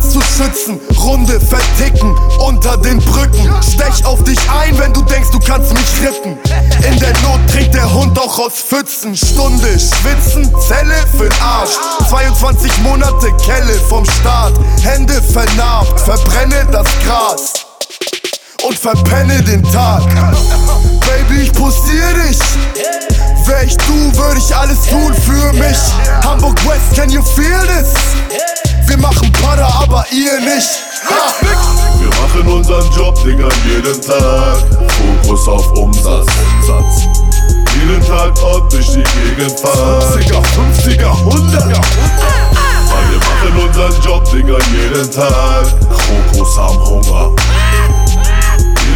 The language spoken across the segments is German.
Umsatz zu schützen. Runde verticken unter den Brücken. Stech auf dich ein, wenn du denkst, du kannst mich rippen. In der Not trinkt der Hund auch aus Pfützen. Stunde schwitzen, Zelle für'n Arsch. 22 Monate Kelle vom Staat. Hände vernarbt, verbrenne das Gras. Und verpenne den Tag. Baby, ich postier dich. Wär ich du, würde ich alles tun für mich. Hamburg West, can you feel this? Ihr nicht. Ha! Wir machen unseren Job, Digga, jeden Tag. Fokus auf Umsatz, Umsatz. Jeden Tag Ort durch die Gegend fahren. 50er, 50er, 100er. Weil wir machen unseren Job, Digga, jeden Tag. Krokus haben Hunger.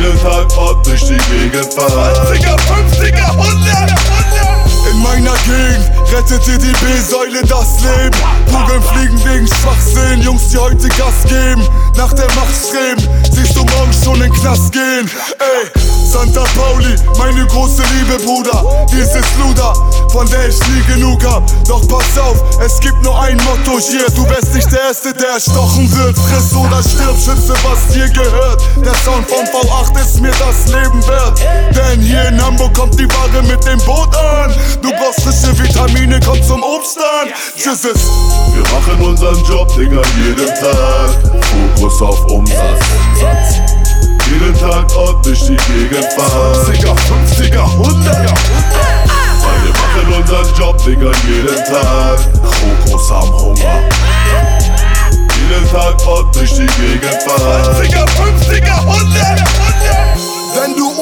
Jeden Tag Ort durch die Gegend fahren. 50er, 50er, 100er. In meiner Gegend rettete die B-Säule das Leben. Kugeln fliegen wegen Schwachsinn, Jungs, die heute Gas geben. Nach der Macht streben, siehst du morgen schon in den Knast gehen. Ey, Santa Pauli, meine große Liebe, Bruder. Dies ist Luda, von der ich nie genug hab. Doch pass auf, es gibt nur ein Motto hier. Du wärst nicht der Erste, der erstochen wird. Friss oder stirb, schütze, was dir gehört. Der Sound vom V8 ist mir das Leben wert. Denn hier in Hamburg kommt die Ware mit dem Boot an. Du brauchst frische Vitamine, komm zum Obststand. Tschüss ist. Wir machen unseren Job, Digga, jeden Tag. Fokus auf Umsatz. Jeden Tag durch die Gegend fahren. 50er, 50er, 100er. Weil wir machen unseren Job, Digga, jeden Tag. Krokus haben Hunger. Jeden Tag durch die Gegend fahren. 50er, 50er, 100er. Wenn du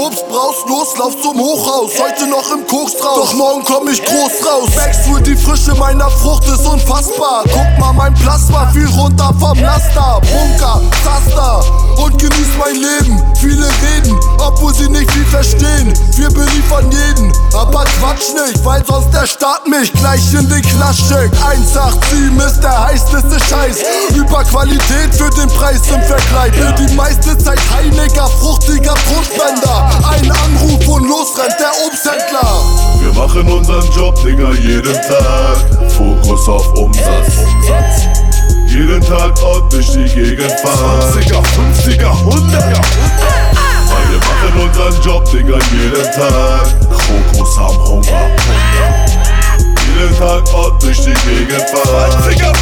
Obst brauchst, los, lauf zum Hochhaus. Heute noch im Kochstrauß, doch morgen komm ich groß raus. Backstreet, die Frische meiner Frucht ist unfassbar. Guck mal, mein Plasma fiel runter vom Laster. Bunker, Zaster und genieß mein Leben. Obwohl sie nicht viel verstehen. Wir beliefern jeden, aber Quatsch nicht, weil sonst der Staat mich gleich in den Knast schickt. 187 ist der heißeste Scheiß. Über Qualität für den Preis im Vergleich. Für die meiste Zeit heiliger, fruchtiger Trostspender. Ein Anruf und los rennt der Obsthändler. Wir machen unseren Job, Digga, jeden Tag. Fokus auf Umsatz, Umsatz. Jeden Tag durch die Gegend fahren. 50er, Arbeit Job, Digga, jeden Tag. Fokus am Hunger. Jeden Tag Ort durch die Gegend fahren.